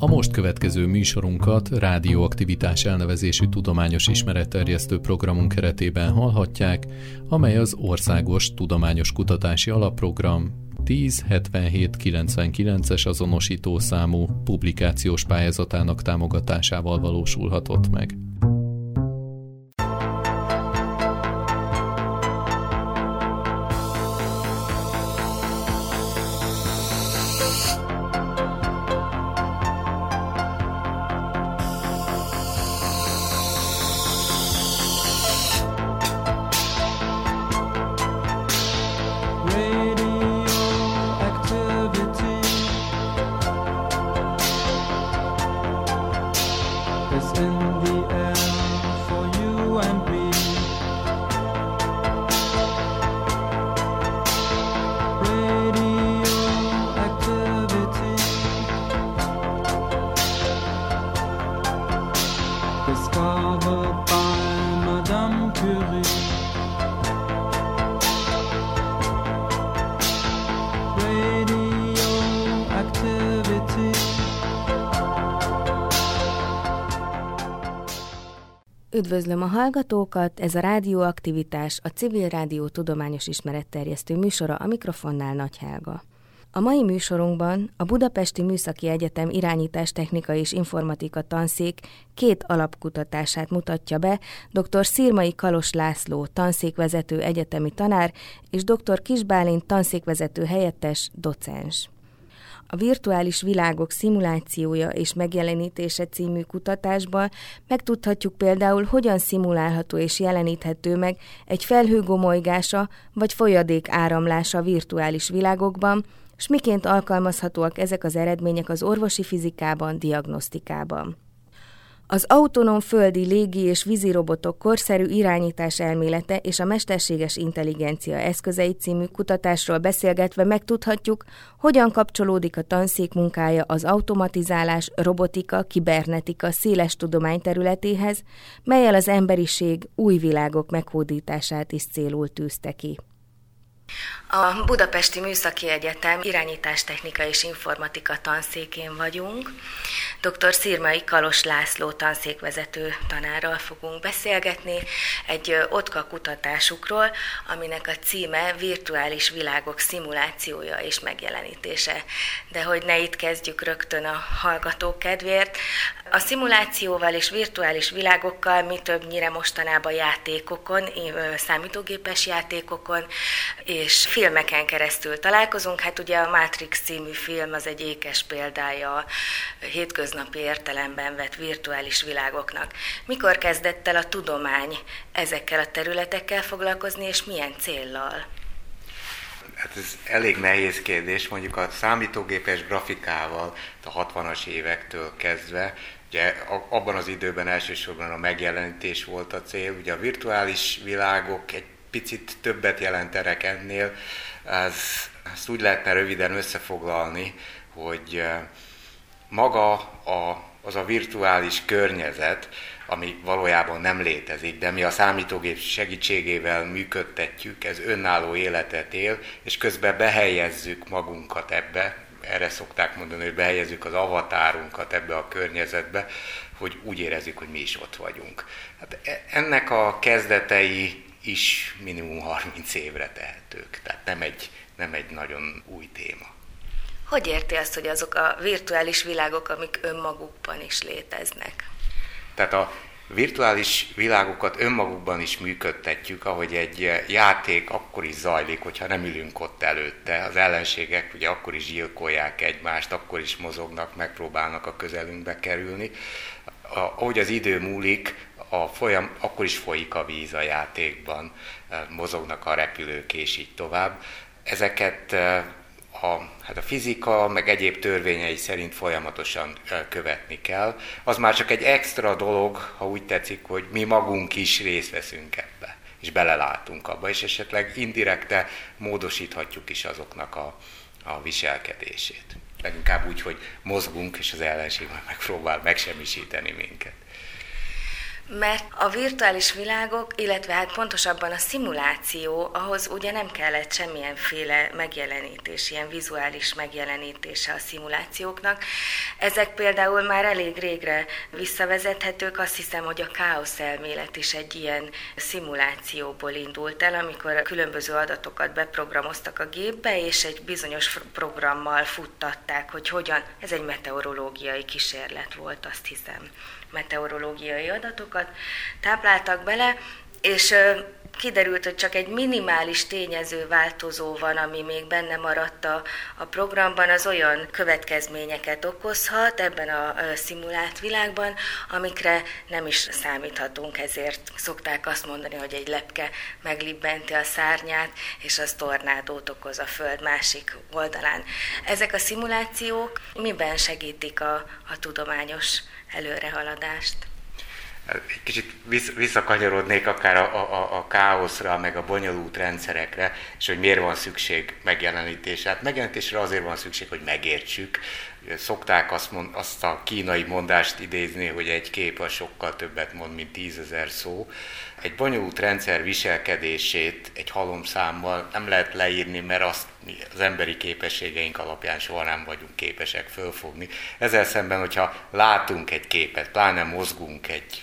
A most következő műsorunkat rádióaktivitás elnevezésű tudományos ismeretterjesztő programunk keretében hallhatják, amely az Országos Tudományos Kutatási Alapprogram 107799-es azonosító számú publikációs pályázatának támogatásával valósulhatott meg. Hallgatókat, ez a Rádióaktivitás, a Civil Rádió tudományos ismeretterjesztő műsora a mikrofonnál Nagy Helga. A mai műsorunkban a Budapesti Műszaki Egyetem irányítás technika és informatika tanszék két alapkutatását mutatja be dr. Szirmai Kalos László tanszékvezető egyetemi tanár és dr. Kisbálint tanszékvezető helyettes docens. A virtuális világok szimulációja és megjelenítése című kutatásban megtudhatjuk például, hogyan szimulálható és jeleníthető meg egy felhő gomolygása vagy folyadék áramlása virtuális világokban, és miként alkalmazhatóak ezek az eredmények az orvosi fizikában, diagnosztikában. Az autonóm földi légi és vízi robotok korszerű irányítás elmélete és a mesterséges intelligencia eszközei című kutatásról beszélgetve megtudhatjuk, hogyan kapcsolódik a tanszék munkája az automatizálás, robotika, kibernetika széles tudományterületéhez, melyel az emberiség új világok meghódítását is célul tűzte ki. A Budapesti Műszaki Egyetem irányítástechnika és informatika tanszékén vagyunk. Dr. Szirmai Kalos László tanszékvezető tanárral fogunk beszélgetni egy OTKA kutatásukról, aminek a címe Virtuális világok szimulációja és megjelenítése. De hogy ne itt kezdjük rögtön a hallgatók kedvéért, a szimulációval és virtuális világokkal mi többnyire mostanában játékokon, számítógépes játékokon és filmeken keresztül találkozunk. Hát ugye a Matrix című film az egy ékes példája a hétköznapi értelemben vett virtuális világoknak. Mikor kezdett el a tudomány ezekkel a területekkel foglalkozni, és milyen céllal? Hát ez elég nehéz kérdés, mondjuk a számítógépes grafikával a 60-as évektől kezdve Ugye abban az időben elsősorban a megjelenítés volt a cél, ugye a virtuális világok egy picit többet jelentenek ennél, ez, ezt úgy lehetne röviden összefoglalni, hogy maga a, az a virtuális környezet, ami valójában nem létezik, de mi a számítógép segítségével működtetjük, ez önálló életet él, és közben behelyezzük magunkat ebbe, erre szokták mondani, hogy behelyezzük az avatárunkat ebbe a környezetbe, hogy úgy érezzük, hogy mi is ott vagyunk. Hát e, ennek a kezdetei is minimum 30 évre tehetők, tehát nem egy, nem egy nagyon új téma. Hogy érti azt, hogy azok a virtuális világok, amik önmagukban is léteznek? Tehát a virtuális világokat önmagukban is működtetjük, ahogy egy játék akkor is zajlik, hogyha nem ülünk ott előtte. Az ellenségek ugye akkor is gyilkolják egymást, akkor is mozognak, megpróbálnak a közelünkbe kerülni. Ahogy az idő múlik, a folyam, akkor is folyik a víz a játékban, mozognak a repülők és így tovább. Ezeket a, hát a fizika, meg egyéb törvényei szerint folyamatosan követni kell. Az már csak egy extra dolog, ha úgy tetszik, hogy mi magunk is részt veszünk ebbe, és belelátunk abba, és esetleg indirekte módosíthatjuk is azoknak a, a viselkedését. Leginkább úgy, hogy mozgunk, és az ellenség megpróbál megsemmisíteni minket. Mert a virtuális világok, illetve hát pontosabban a szimuláció, ahhoz ugye nem kellett semmilyenféle megjelenítés, ilyen vizuális megjelenítése a szimulációknak. Ezek például már elég régre visszavezethetők, azt hiszem, hogy a káosz elmélet is egy ilyen szimulációból indult el, amikor különböző adatokat beprogramoztak a gépbe, és egy bizonyos programmal futtatták, hogy hogyan, ez egy meteorológiai kísérlet volt, azt hiszem meteorológiai adatokat tápláltak bele, és kiderült, hogy csak egy minimális tényező változó van, ami még benne maradt a, a programban, az olyan következményeket okozhat ebben a, a szimulált világban, amikre nem is számíthatunk, ezért szokták azt mondani, hogy egy lepke meglibbenti a szárnyát, és az tornádót okoz a föld másik oldalán. Ezek a szimulációk miben segítik a, a tudományos előrehaladást? egy kicsit visszakanyarodnék akár a, a, a káoszra, meg a bonyolult rendszerekre, és hogy miért van szükség megjelenítésre. Hát megjelenítésre azért van szükség, hogy megértsük. Szokták azt, mond, azt a kínai mondást idézni, hogy egy kép a sokkal többet mond, mint tízezer szó. Egy bonyolult rendszer viselkedését egy halomszámmal nem lehet leírni, mert azt az emberi képességeink alapján soha nem vagyunk képesek fölfogni. Ezzel szemben, hogyha látunk egy képet, pláne mozgunk egy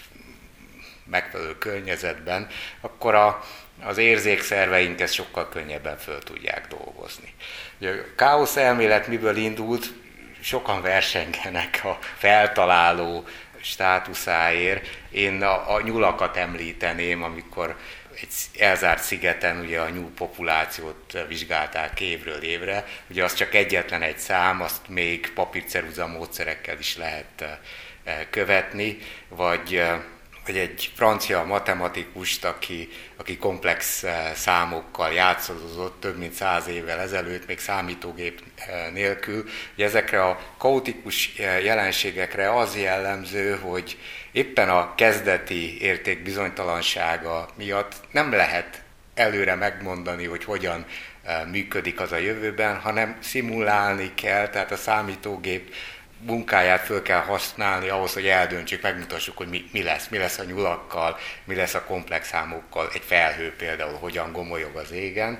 megfelelő környezetben, akkor a, az érzékszerveink ezt sokkal könnyebben föl tudják dolgozni. A káosz elmélet miből indult, sokan versengenek a feltaláló státuszáért. Én a, a nyulakat említeném, amikor egy elzárt szigeten ugye a nyúl populációt vizsgálták évről évre. Ugye az csak egyetlen egy szám, azt még papírceruza módszerekkel is lehet eh, követni, vagy eh, vagy egy francia matematikust, aki, aki komplex számokkal játszott több mint száz évvel ezelőtt, még számítógép nélkül. Ugye ezekre a kaotikus jelenségekre az jellemző, hogy éppen a kezdeti érték bizonytalansága miatt nem lehet előre megmondani, hogy hogyan működik az a jövőben, hanem szimulálni kell, tehát a számítógép munkáját föl kell használni ahhoz, hogy eldöntsük, megmutassuk, hogy mi, mi lesz, mi lesz a nyulakkal, mi lesz a komplex számokkal, egy felhő például hogyan gomolyog az égen,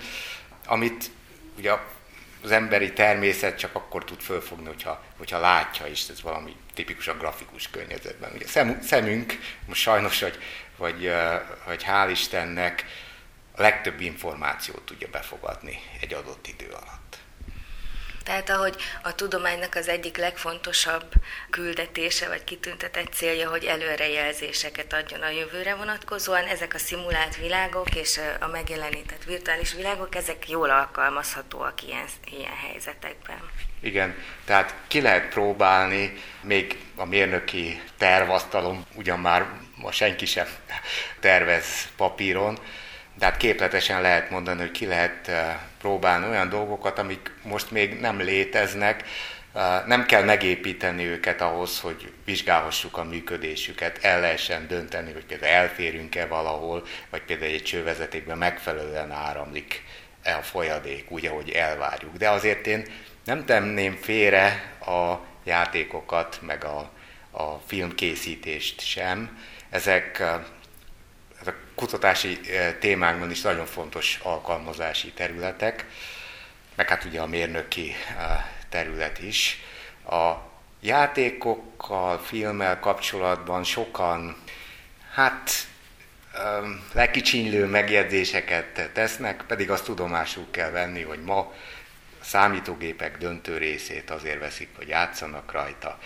amit ugye az emberi természet csak akkor tud fölfogni, hogyha, hogyha látja is, ez valami tipikus a grafikus környezetben. Ugye szem, szemünk, most sajnos, vagy, vagy, vagy hál' Istennek, a legtöbb információt tudja befogadni egy adott idő alatt. Tehát ahogy a tudománynak az egyik legfontosabb küldetése vagy kitüntetett célja, hogy előrejelzéseket adjon a jövőre vonatkozóan, ezek a szimulált világok és a megjelenített virtuális világok, ezek jól alkalmazhatóak ilyen, ilyen helyzetekben. Igen, tehát ki lehet próbálni, még a mérnöki tervasztalon ugyan már ma senki sem tervez papíron, de hát képletesen lehet mondani, hogy ki lehet eh, próbálni olyan dolgokat, amik most még nem léteznek, nem kell megépíteni őket ahhoz, hogy vizsgálhassuk a működésüket, el lehessen dönteni, hogy például elférünk-e valahol, vagy például egy csővezetékben megfelelően áramlik -e a folyadék, úgy, ahogy elvárjuk. De azért én nem tenném félre a játékokat, meg a, a filmkészítést sem. Ezek kutatási eh, témánkban is nagyon fontos alkalmazási területek, meg hát ugye a mérnöki eh, terület is. A játékokkal, filmmel kapcsolatban sokan, hát lekicsinylő megjegyzéseket tesznek, pedig azt tudomásul kell venni, hogy ma számítógépek döntő részét azért veszik, hogy játszanak rajta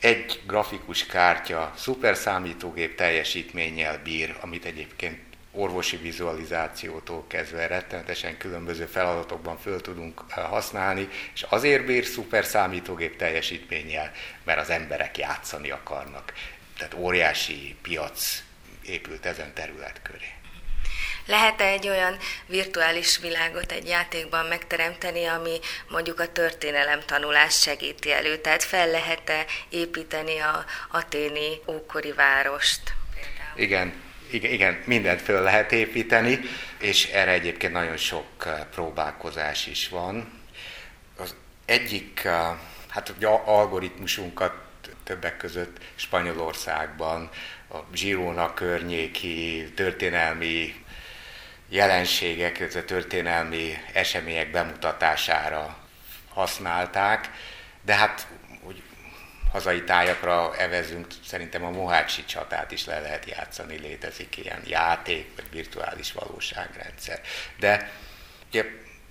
egy grafikus kártya szuper számítógép teljesítménnyel bír, amit egyébként orvosi vizualizációtól kezdve rettenetesen különböző feladatokban föl tudunk eh, használni, és azért bír szuper számítógép teljesítménnyel, mert az emberek játszani akarnak. Tehát óriási piac épült ezen terület köré. Lehet-e egy olyan virtuális világot egy játékban megteremteni, ami mondjuk a történelem tanulás segíti elő? Tehát fel lehet-e építeni a aténi ókori várost? Igen, igen, igen, mindent föl lehet építeni, és erre egyébként nagyon sok eh, próbálkozás is van. Az egyik, eh, hát ugye algoritmusunkat többek között Spanyolországban, a Girona környéki történelmi jelenségek, a történelmi események bemutatására használták, de hát úgy hazai tájakra evezünk, szerintem a Mohácsi csatát is le lehet játszani, létezik ilyen játék, vagy virtuális valóságrendszer. De ugye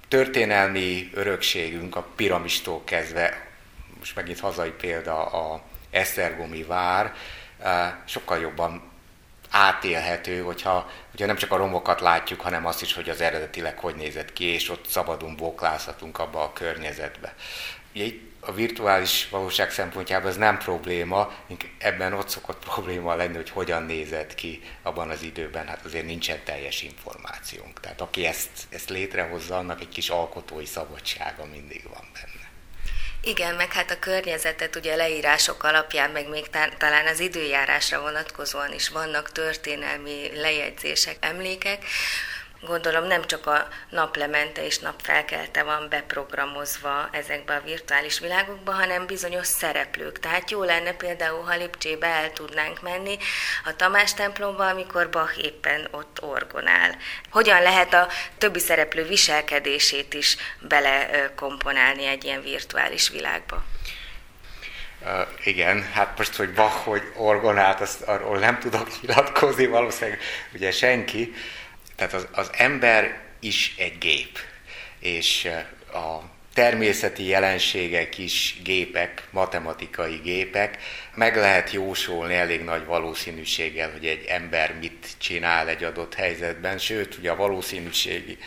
történelmi örökségünk a piramistól kezdve, most megint hazai példa a Esztergomi vár, eh, sokkal jobban átélhető, hogyha, hogyha nem csak a romokat látjuk, hanem azt is, hogy az eredetileg hogy nézett ki, és ott szabadon bóklázhatunk abba a környezetbe. Ugye itt a virtuális valóság szempontjában ez nem probléma, ebben ott szokott probléma lenni, hogy hogyan nézett ki abban az időben, hát azért nincsen teljes információnk. Tehát aki ezt, ezt létrehozza, annak egy kis alkotói szabadsága mindig van benne. Igen, meg hát a környezetet ugye leírások alapján, meg még talán az időjárásra vonatkozóan is vannak történelmi lejegyzések, emlékek, gondolom nem csak a naplemente és napfelkelte van beprogramozva ezekbe a virtuális világokba, hanem bizonyos szereplők. Tehát jó lenne például, ha Lipcsébe el tudnánk menni a Tamás templomba, amikor Bach éppen ott orgonál. Hogyan lehet a többi szereplő viselkedését is belekomponálni egy ilyen virtuális világba? Uh, igen, hát most, hogy Bach, hogy orgonált, azt arról nem tudok nyilatkozni, valószínűleg ugye senki, tehát az, az ember is egy gép, és eh, a természeti jelenségek is gépek, matematikai gépek. Meg lehet jósolni elég nagy valószínűséggel, hogy egy ember mit csinál egy adott helyzetben, sőt, ugye a valószínűségi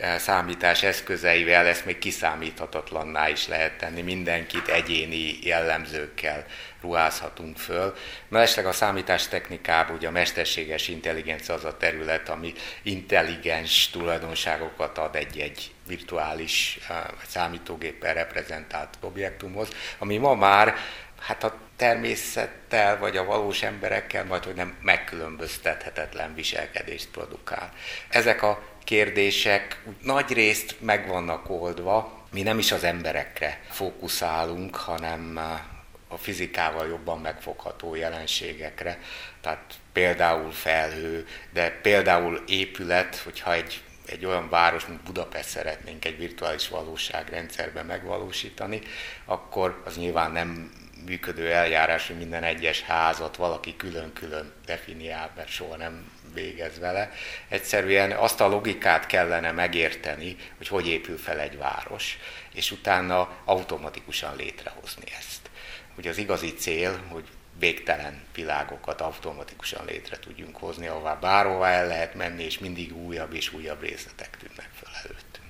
eh, számítás eszközeivel ezt még kiszámíthatatlanná is lehet tenni, mindenkit egyéni jellemzőkkel ruházhatunk föl. Mellesleg a számítástechnikában ugye a mesterséges intelligencia az a terület, ami intelligens tulajdonságokat ad egy-egy virtuális vagy számítógéppel reprezentált objektumhoz, ami ma már hát a természettel vagy a valós emberekkel majd, hogy nem megkülönböztethetetlen viselkedést produkál. Ezek a kérdések nagy részt meg vannak oldva, mi nem is az emberekre fókuszálunk, hanem a fizikával jobban megfogható jelenségekre, tehát például felhő, de például épület, hogyha egy, egy olyan város, mint Budapest szeretnénk egy virtuális valóságrendszerben megvalósítani, akkor az nyilván nem működő eljárás, hogy minden egyes házat valaki külön-külön definiál, mert soha nem végez vele. Egyszerűen azt a logikát kellene megérteni, hogy hogy épül fel egy város, és utána automatikusan létrehozni ezt hogy az igazi cél, hogy végtelen világokat automatikusan létre tudjunk hozni, ahová bárhová el lehet menni, és mindig újabb és újabb részletek tűnnek fel előttünk.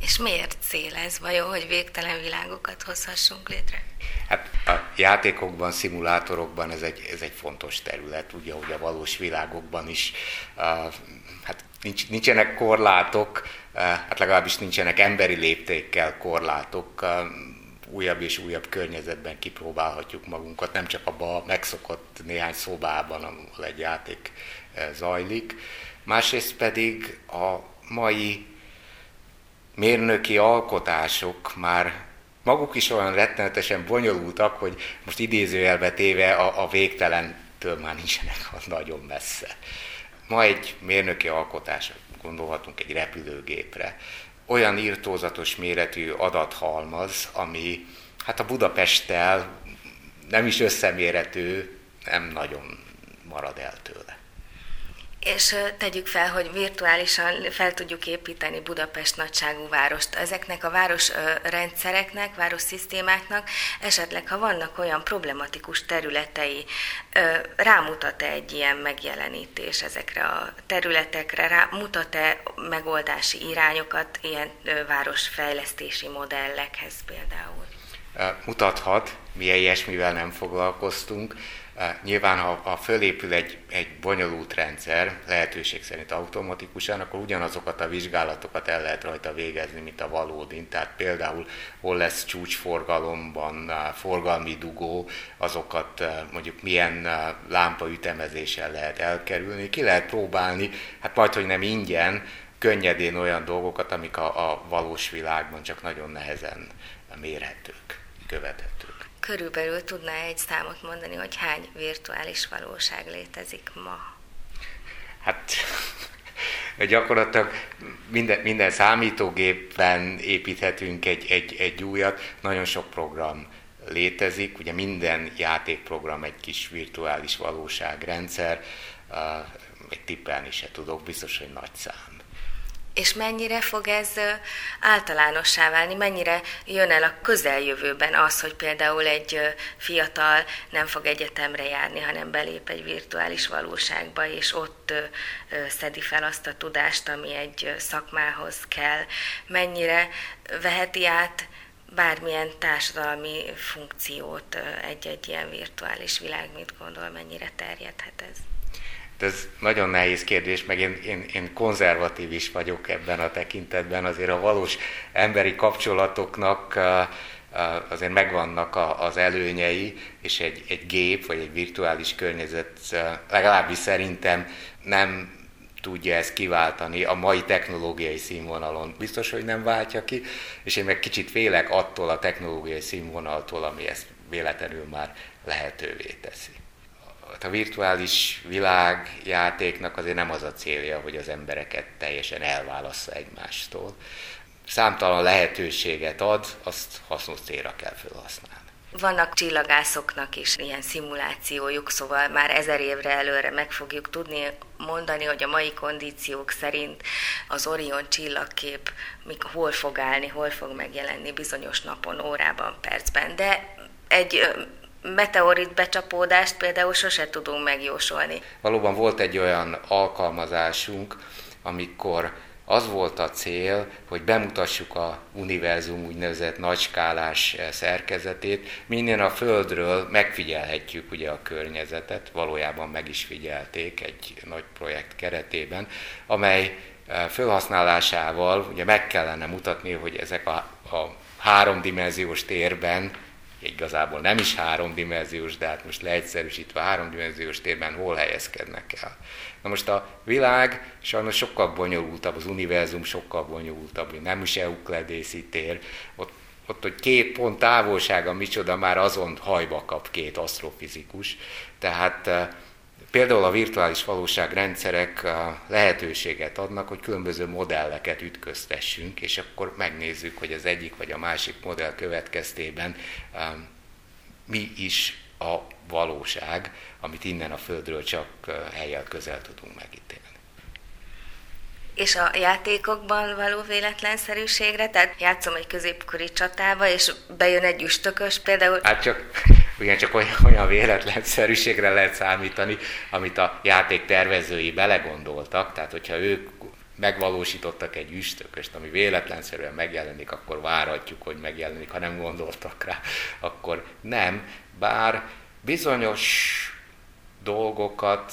És miért cél ez vajon, hogy végtelen világokat hozhassunk létre? Hát a játékokban, szimulátorokban ez egy, ez egy fontos terület, ugye, hogy a valós világokban is uh, hát nincs, nincsenek korlátok, uh, hát legalábbis nincsenek emberi léptékkel korlátok, uh, újabb és újabb környezetben kipróbálhatjuk magunkat, nem csak abban a megszokott néhány szobában, ahol egy játék eh, zajlik. Másrészt pedig a mai mérnöki alkotások már maguk is olyan rettenetesen bonyolultak, hogy most idézőjelbe téve a, a végtelentől már nincsenek nagyon messze. Ma egy mérnöki alkotás, gondolhatunk egy repülőgépre, olyan írtózatos méretű adathalmaz, ami hát a Budapesttel nem is összeméretű, nem nagyon marad el tőle. És tegyük fel, hogy virtuálisan fel tudjuk építeni Budapest nagyságú várost. Ezeknek a városrendszereknek, városszisztémáknak esetleg, ha vannak olyan problematikus területei, rámutat-e egy ilyen megjelenítés ezekre a területekre, rá, mutat-e megoldási irányokat ilyen városfejlesztési modellekhez például? Mutathat, mi ilyesmivel nem foglalkoztunk. Nyilván, ha, ha fölépül egy, egy bonyolult rendszer, lehetőség szerint automatikusan, akkor ugyanazokat a vizsgálatokat el lehet rajta végezni, mint a valódin. Tehát például hol lesz csúcsforgalomban forgalmi dugó, azokat mondjuk milyen lámpaütemezéssel lehet elkerülni. Ki lehet próbálni, hát majd, hogy nem ingyen, könnyedén olyan dolgokat, amik a, a valós világban csak nagyon nehezen mérhetők, követhetők. Körülbelül tudná egy számot mondani, hogy hány virtuális valóság létezik ma? Hát gyakorlatilag minden, minden számítógépben építhetünk egy, egy, egy újat, nagyon sok program létezik, ugye minden játékprogram egy kis virtuális valóságrendszer, egy tippelni se tudok, biztos, hogy nagy szám. És mennyire fog ez általánossá válni, mennyire jön el a közeljövőben az, hogy például egy fiatal nem fog egyetemre járni, hanem belép egy virtuális valóságba, és ott szedi fel azt a tudást, ami egy szakmához kell. Mennyire veheti át bármilyen társadalmi funkciót egy-egy ilyen virtuális világ, mit gondol, mennyire terjedhet ez? Ez nagyon nehéz kérdés, meg én, én, én konzervatív is vagyok ebben a tekintetben, azért a valós emberi kapcsolatoknak azért megvannak az előnyei, és egy, egy gép vagy egy virtuális környezet legalábbis szerintem nem tudja ezt kiváltani a mai technológiai színvonalon. Biztos, hogy nem váltja ki, és én meg kicsit félek attól a technológiai színvonaltól, ami ezt véletlenül már lehetővé teszi a virtuális világjátéknak azért nem az a célja, hogy az embereket teljesen elválassza egymástól. Számtalan lehetőséget ad, azt hasznos célra kell felhasználni. Vannak csillagászoknak is ilyen szimulációjuk, szóval már ezer évre előre meg fogjuk tudni mondani, hogy a mai kondíciók szerint az Orion csillagkép mik, hol fog állni, hol fog megjelenni bizonyos napon, órában, percben. De egy meteorit becsapódást például sose tudunk megjósolni. Valóban volt egy olyan alkalmazásunk, amikor az volt a cél, hogy bemutassuk a univerzum úgynevezett nagyskálás szerkezetét. Minden a Földről megfigyelhetjük ugye a környezetet, valójában meg is figyelték egy nagy projekt keretében, amely eh, felhasználásával ugye meg kellene mutatni, hogy ezek a, a háromdimenziós térben igazából nem is háromdimenziós, de hát most leegyszerűsítve háromdimenziós térben hol helyezkednek el. Na most a világ sajnos sokkal bonyolultabb, az univerzum sokkal bonyolultabb, nem is eukledészi tér, ott, ott, hogy két pont távolsága micsoda, már azon hajba kap két asztrofizikus. Tehát eh, Például a virtuális valóságrendszerek lehetőséget adnak, hogy különböző modelleket ütköztessünk, és akkor megnézzük, hogy az egyik vagy a másik modell következtében mi is a valóság, amit innen a Földről csak helyel közel tudunk megítélni. És a játékokban való véletlenszerűségre, tehát játszom egy középkori csatába, és bejön egy üstökös például. Hát csak igen, csak olyan, olyan véletlenszerűségre lehet számítani, amit a játék tervezői belegondoltak, tehát hogyha ők megvalósítottak egy üstököst, ami véletlenszerűen megjelenik, akkor várhatjuk, hogy megjelenik, ha nem gondoltak rá, akkor nem, bár bizonyos dolgokat,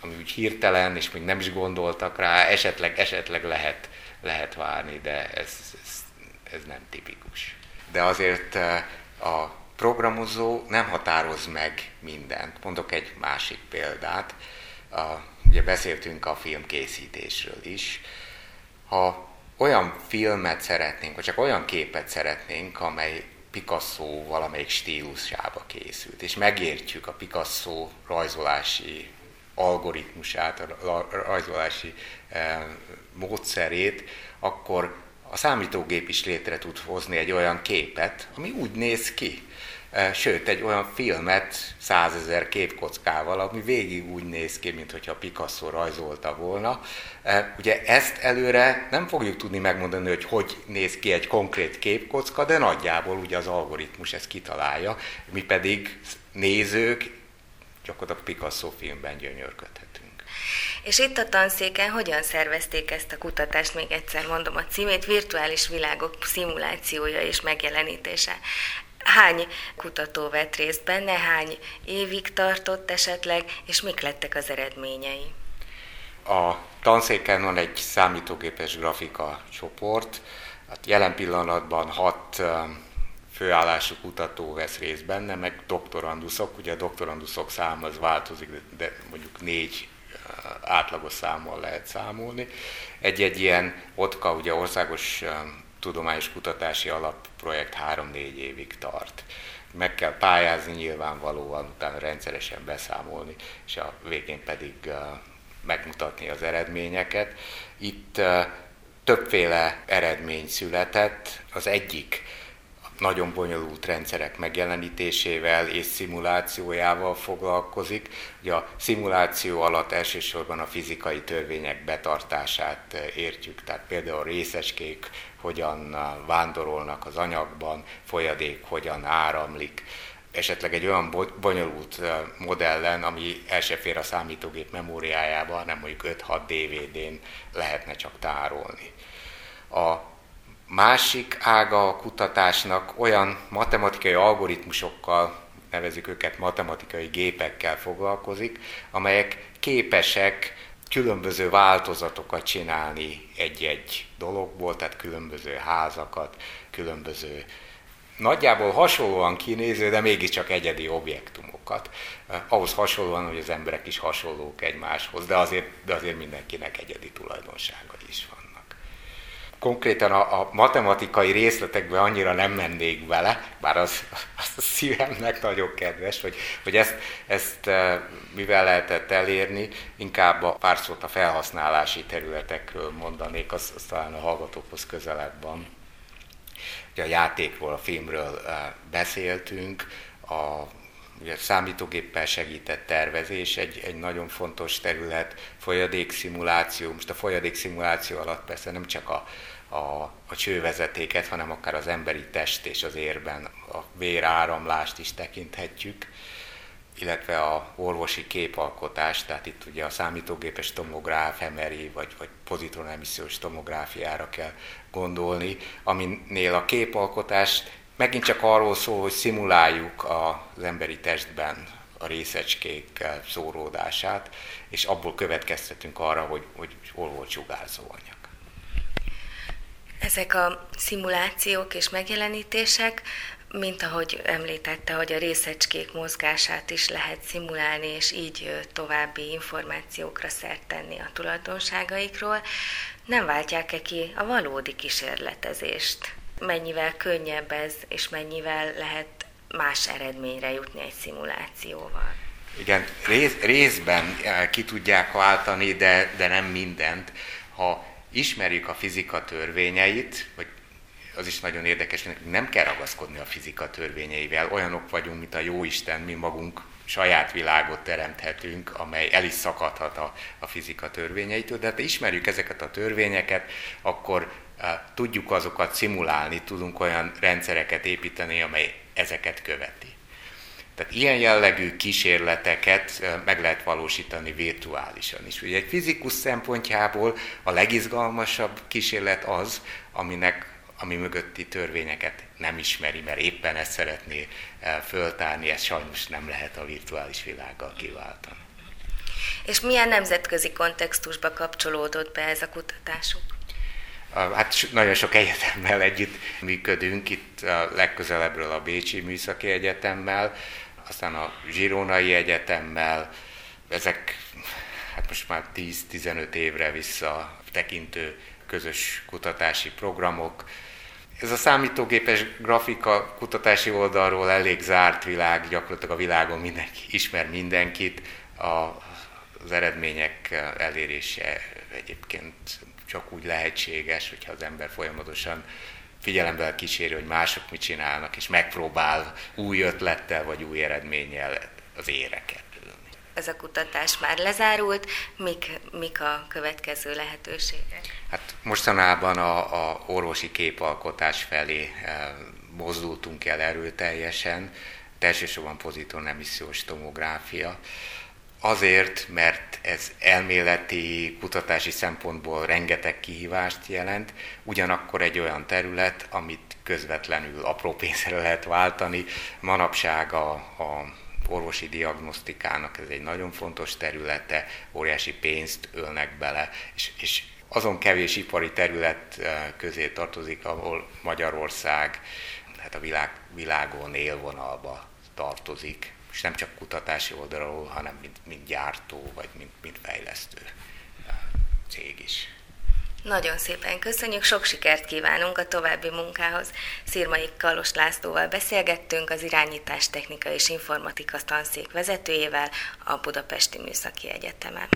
ami úgy hirtelen, és még nem is gondoltak rá, esetleg, esetleg lehet, lehet várni, de ez, ez, ez nem tipikus. De azért eh, a programozó nem határoz meg mindent. Mondok egy másik példát. A, ugye beszéltünk a filmkészítésről is. Ha olyan filmet szeretnénk, vagy csak olyan képet szeretnénk, amely Picasso valamelyik stílusába készült, és megértjük a Picasso rajzolási algoritmusát, a rajzolási e, módszerét, akkor a számítógép is létre tud hozni egy olyan képet, ami úgy néz ki, Eh, sőt, egy olyan filmet százezer képkockával, ami végig úgy néz ki, mintha Picasso rajzolta volna. Eh, ugye ezt előre nem fogjuk tudni megmondani, hogy hogy néz ki egy konkrét képkocka, de nagyjából ugye az algoritmus ezt kitalálja, mi pedig nézők gyakorlatilag Picasso filmben gyönyörködhetünk. És itt a tanszéken hogyan szervezték ezt a kutatást, még egyszer mondom a címét, virtuális világok szimulációja és megjelenítése. Hány kutató vett részt benne, hány évig tartott esetleg, és mik lettek az eredményei? A tanszéken van egy számítógépes grafika csoport, hát jelen pillanatban hat főállású kutató vesz részt benne, meg doktoranduszok, ugye a doktoranduszok száma az változik, de mondjuk négy átlagos számmal lehet számolni. Egy-egy ilyen OTKA, ugye országos tudományos kutatási alapprojekt 3-4 évig tart. meg kell pályázni nyilvánvalóan, utána rendszeresen beszámolni, és a végén pedig megmutatni az eredményeket. Itt többféle eredmény született. Az egyik nagyon bonyolult rendszerek megjelenítésével és szimulációjával foglalkozik. Ugye a szimuláció alatt elsősorban a fizikai törvények betartását értjük, tehát például részecskék hogyan vándorolnak az anyagban, folyadék hogyan áramlik, esetleg egy olyan bonyolult modellen, ami el se fér a számítógép memóriájába, hanem mondjuk 5-6 DVD-n lehetne csak tárolni. A másik ága a kutatásnak olyan matematikai algoritmusokkal, nevezik őket matematikai gépekkel foglalkozik, amelyek képesek különböző változatokat csinálni egy-egy dologból, tehát különböző házakat, különböző nagyjából hasonlóan kinéző, de mégiscsak egyedi objektumokat. Ahhoz hasonlóan, hogy az emberek is hasonlók egymáshoz, de azért, de azért mindenkinek egyedi vannak. Konkrétan a, a matematikai részletekbe annyira nem mennék vele, bár az, az a szívemnek nagyon kedves, hogy, hogy ezt, ezt eh, mivel lehetett elérni, inkább a pár szót a felhasználási területekről mondanék, az, az talán a hallgatókhoz közelebb van. A játékról, a filmről beszéltünk, a ugye számítógéppel segített tervezés egy, egy nagyon fontos terület, folyadékszimuláció. Most a folyadékszimuláció alatt persze nem csak a, a, a csővezetéket, hanem akár az emberi test és az érben a véráramlást is tekinthetjük illetve a orvosi képalkotás, tehát itt ugye a számítógépes tomográf, MRI vagy, vagy pozitronemissziós tomográfiára kell gondolni, aminél a képalkotás megint csak arról szól, hogy szimuláljuk az emberi testben a részecskék szóródását, és abból következtetünk arra, hogy, hogy hol volt sugárzó anyag. Ezek a szimulációk és megjelenítések mint ahogy említette, hogy a részecskék mozgását is lehet szimulálni, és így további információkra szert tenni a tulajdonságaikról, nem váltják-e ki a valódi kísérletezést? Mennyivel könnyebb ez, és mennyivel lehet más eredményre jutni egy szimulációval? Igen, rész, részben ki tudják váltani, de, de nem mindent. Ha ismerjük a fizika törvényeit, vagy az is nagyon érdekes, hogy nem kell ragaszkodni a fizika törvényeivel. Olyanok vagyunk, mint a Jóisten, mi magunk saját világot teremthetünk, amely el is szakadhat a, a fizika törvényeitől, de hát ismerjük ezeket a törvényeket, akkor tudjuk azokat szimulálni, tudunk olyan rendszereket építeni, amely ezeket követi. Tehát ilyen jellegű kísérleteket meg lehet valósítani virtuálisan is. Ugye egy fizikus szempontjából a legizgalmasabb kísérlet az, aminek ami mögötti törvényeket nem ismeri, mert éppen ezt szeretné föltárni, ez sajnos nem lehet a virtuális világgal kiváltani. És milyen nemzetközi kontextusba kapcsolódott be ez a kutatásuk? Hát nagyon sok egyetemmel együtt működünk, itt a legközelebbről a Bécsi Műszaki Egyetemmel, aztán a Zsirónai Egyetemmel, ezek hát most már 10-15 évre vissza tekintő közös kutatási programok, ez a számítógépes grafika kutatási oldalról elég zárt világ, gyakorlatilag a világon mindenki ismer mindenkit, a, az eredmények elérése egyébként csak úgy lehetséges, hogyha az ember folyamatosan figyelembe kíséri, hogy mások mit csinálnak, és megpróbál új ötlettel vagy új eredménnyel az éreket ez a kutatás már lezárult, mik, mik a következő lehetőségek? Hát mostanában a, a orvosi képalkotás felé e, mozdultunk el erőteljesen, elsősorban pozitív emissziós tomográfia. Azért, mert ez elméleti, kutatási szempontból rengeteg kihívást jelent, ugyanakkor egy olyan terület, amit közvetlenül apró pénzre lehet váltani. Manapság a, a orvosi diagnosztikának ez egy nagyon fontos területe, óriási pénzt ölnek bele, és, és azon kevés ipari terület eh, közé tartozik, ahol Magyarország hát a világ, világon élvonalba tartozik, és nem csak kutatási oldalról, hanem mint, mint gyártó, vagy mint, mint fejlesztő eh, cég is. Nagyon szépen köszönjük, sok sikert kívánunk a további munkához. Szirmai Kalos Lászlóval beszélgettünk, az irányítás technika és informatika tanszék vezetőjével a Budapesti Műszaki Egyetemen.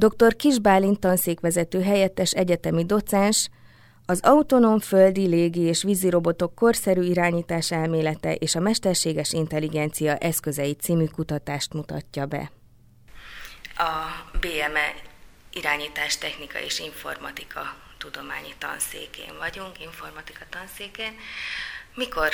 Dr. Kis Bálint tanszékvezető helyettes egyetemi docens, az autonóm földi, légi és vízi robotok korszerű irányítás elmélete és a mesterséges intelligencia eszközei című kutatást mutatja be. A BME irányítás technika és informatika tudományi tanszékén vagyunk, informatika tanszékén. Mikor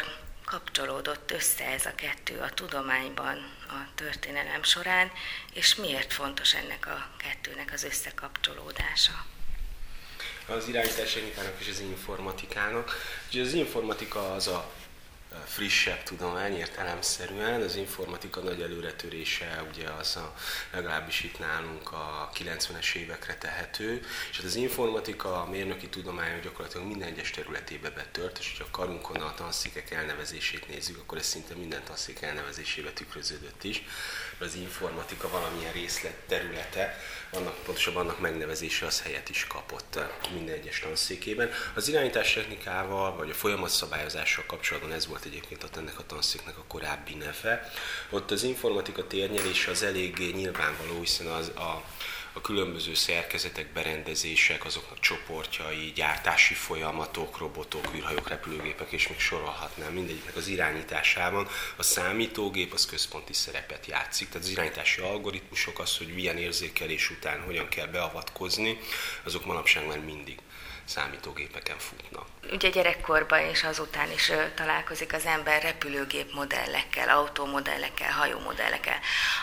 kapcsolódott össze ez a kettő a tudományban a történelem során, és miért fontos ennek a kettőnek az összekapcsolódása? Az irányítás technikának és az informatikának. Ugye az informatika az a frissebb tudomány értelemszerűen. Az informatika nagy előretörése ugye az a, legalábbis itt nálunk a 90-es évekre tehető, és hát az informatika, a mérnöki tudomány gyakorlatilag minden egyes területébe betört, és hogyha a karunkon a tanszékek elnevezését nézzük, akkor ez szinte minden tanszék elnevezésébe tükröződött is az informatika valamilyen részlet területe, annak, pontosabban annak megnevezése az helyet is kapott minden egyes tanszékében. Az irányítás technikával, vagy a folyamatszabályozással kapcsolatban ez volt egyébként ott ennek a tanszéknek a korábbi neve. Ott az informatika térnyelése az eléggé nyilvánvaló, hiszen az a a különböző szerkezetek, berendezések, azoknak csoportjai, gyártási folyamatok, robotok, űrhajók, repülőgépek, és még sorolhatnám mindegyiknek az irányításában. A számítógép az központi szerepet játszik, tehát az irányítási algoritmusok, az, hogy milyen érzékelés után hogyan kell beavatkozni, azok manapság már mindig számítógépeken futnak. Ugye gyerekkorban és azután is találkozik az ember repülőgép modellekkel, autómodellekkel, hajómodellekkel,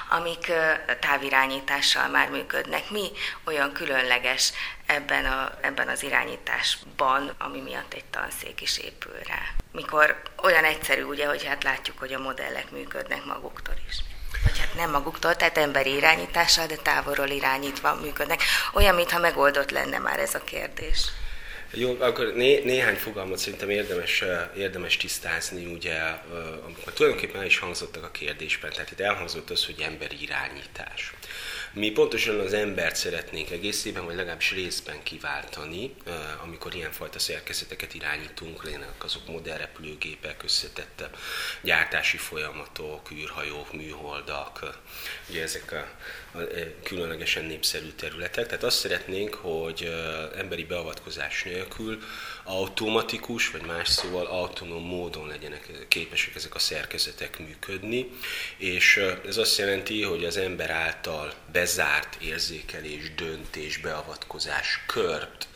amik távirányítással már működnek. Mi olyan különleges ebben, a, ebben az irányításban, ami miatt egy tanszék is épül rá? Mikor olyan egyszerű, ugye, hogy hát látjuk, hogy a modellek működnek maguktól is vagy hát nem maguktól, tehát emberi irányítással, de távolról irányítva működnek. Olyan, mintha megoldott lenne már ez a kérdés. Jó, akkor né, néhány fogalmat szerintem érdemes, érdemes tisztázni, ugye, amikor tulajdonképpen el is hangzottak a kérdésben, tehát itt elhangzott az, hogy emberi irányítás. Mi pontosan az embert szeretnénk egészében, vagy legalábbis részben kiváltani, amikor ilyenfajta szerkezeteket irányítunk, legyenek azok modern repülőgépek, összetette gyártási folyamatok, űrhajók, műholdak, ugye ezek a, a, a különlegesen népszerű területek. Tehát azt szeretnénk, hogy emberi beavatkozás nélkül automatikus, vagy más szóval autonóm módon legyenek képesek ezek a szerkezetek működni, és ez azt jelenti, hogy az ember által bezárt érzékelés, döntés, beavatkozás kört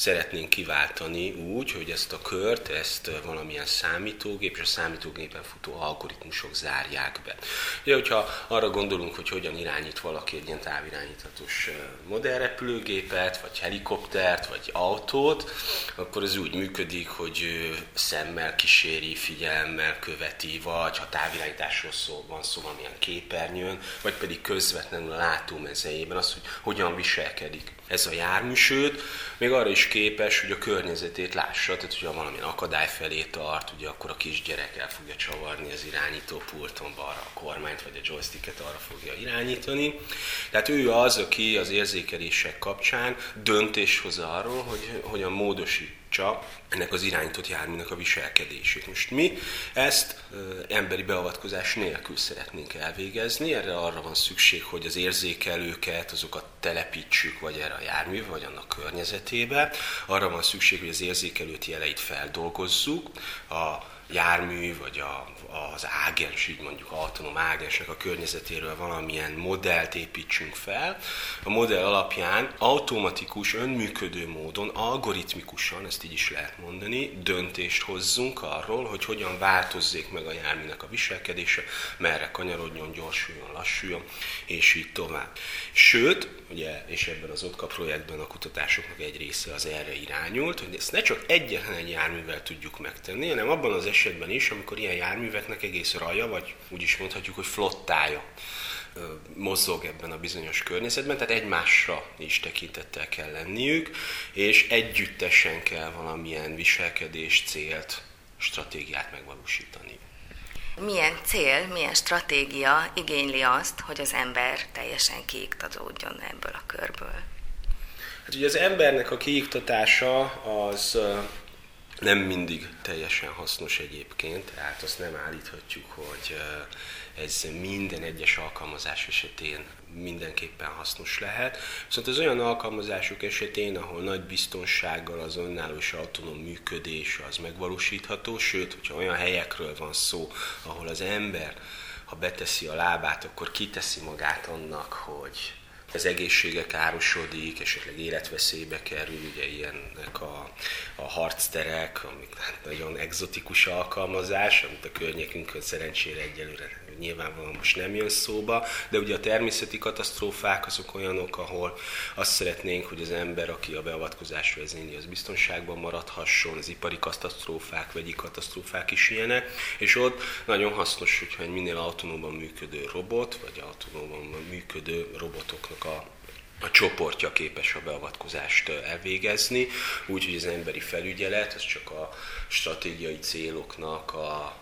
szeretnénk kiváltani úgy, hogy ezt a kört, ezt valamilyen számítógép és a számítógépen futó algoritmusok zárják be. Ugye, hogyha arra gondolunk, hogy hogyan irányít valaki egy ilyen távirányíthatós modellrepülőgépet, vagy helikoptert, vagy autót, akkor ez úgy működik, hogy szemmel kíséri, figyelemmel követi, vagy ha távirányításról szó, van szó valamilyen képernyőn, vagy pedig közvetlenül a látómezejében az, hogy hogyan viselkedik ez a jármű, sőt, még arra is képes, hogy a környezetét lássa, tehát hogyha valamilyen akadály felé tart, ugye akkor a kisgyerek el fogja csavarni az irányító pulton arra a kormányt, vagy a joysticket arra fogja irányítani. Tehát ő az, aki az érzékelések kapcsán döntés hoz arról, hogy hogyan módosít biztosítsa ennek az irányított járműnek a viselkedését. Most mi ezt e, emberi beavatkozás nélkül szeretnénk elvégezni, erre arra van szükség, hogy az érzékelőket, azokat telepítsük, vagy erre a jármű, vagy annak környezetébe. Arra van szükség, hogy az érzékelőt jeleit feldolgozzuk, a jármű, vagy a, az ágens, így mondjuk autonóm ágensnek a környezetéről valamilyen modellt építsünk fel. A modell alapján automatikus, önműködő módon, algoritmikusan, ezt így is lehet mondani, döntést hozzunk arról, hogy hogyan változzék meg a járműnek a viselkedése, merre kanyarodjon, gyorsuljon, lassuljon, és így tovább. Sőt, ugye, és ebben az OTKA projektben a kutatásoknak egy része az erre irányult, hogy ezt ne csak egyetlen egy járművel tudjuk megtenni, hanem abban az esetben is, amikor ilyen járműveknek egész raja, vagy úgy is mondhatjuk, hogy flottája mozog ebben a bizonyos környezetben, tehát egymásra is tekintettel kell lenniük, és együttesen kell valamilyen viselkedés, célt, stratégiát megvalósítani. Milyen cél, milyen stratégia igényli azt, hogy az ember teljesen kiiktazódjon ebből a körből? Hát ugye az embernek a kiiktatása az nem mindig teljesen hasznos egyébként, tehát azt nem állíthatjuk, hogy ez minden egyes alkalmazás esetén mindenképpen hasznos lehet. Viszont az olyan alkalmazások esetén, ahol nagy biztonsággal az önálló és autonóm működés az megvalósítható, sőt, hogyha olyan helyekről van szó, ahol az ember, ha beteszi a lábát, akkor kiteszi magát annak, hogy az egészsége károsodik, esetleg életveszélybe kerül, ugye ilyenek a, a harcterek, amik hát nagyon egzotikus alkalmazás, amit a környékünkön szerencsére egyelőre nyilvánvalóan most nem jön szóba, de ugye a természeti katasztrófák azok olyanok, ahol azt szeretnénk, hogy az ember, aki a beavatkozásra vezényli, az biztonságban maradhasson, az ipari katasztrófák, vegyi katasztrófák is ilyenek, és ott nagyon hasznos, hogyha egy minél autonóban működő robot, vagy autonóban működő robotoknak a a csoportja képes a beavatkozást elvégezni, úgyhogy az emberi felügyelet az csak a stratégiai céloknak a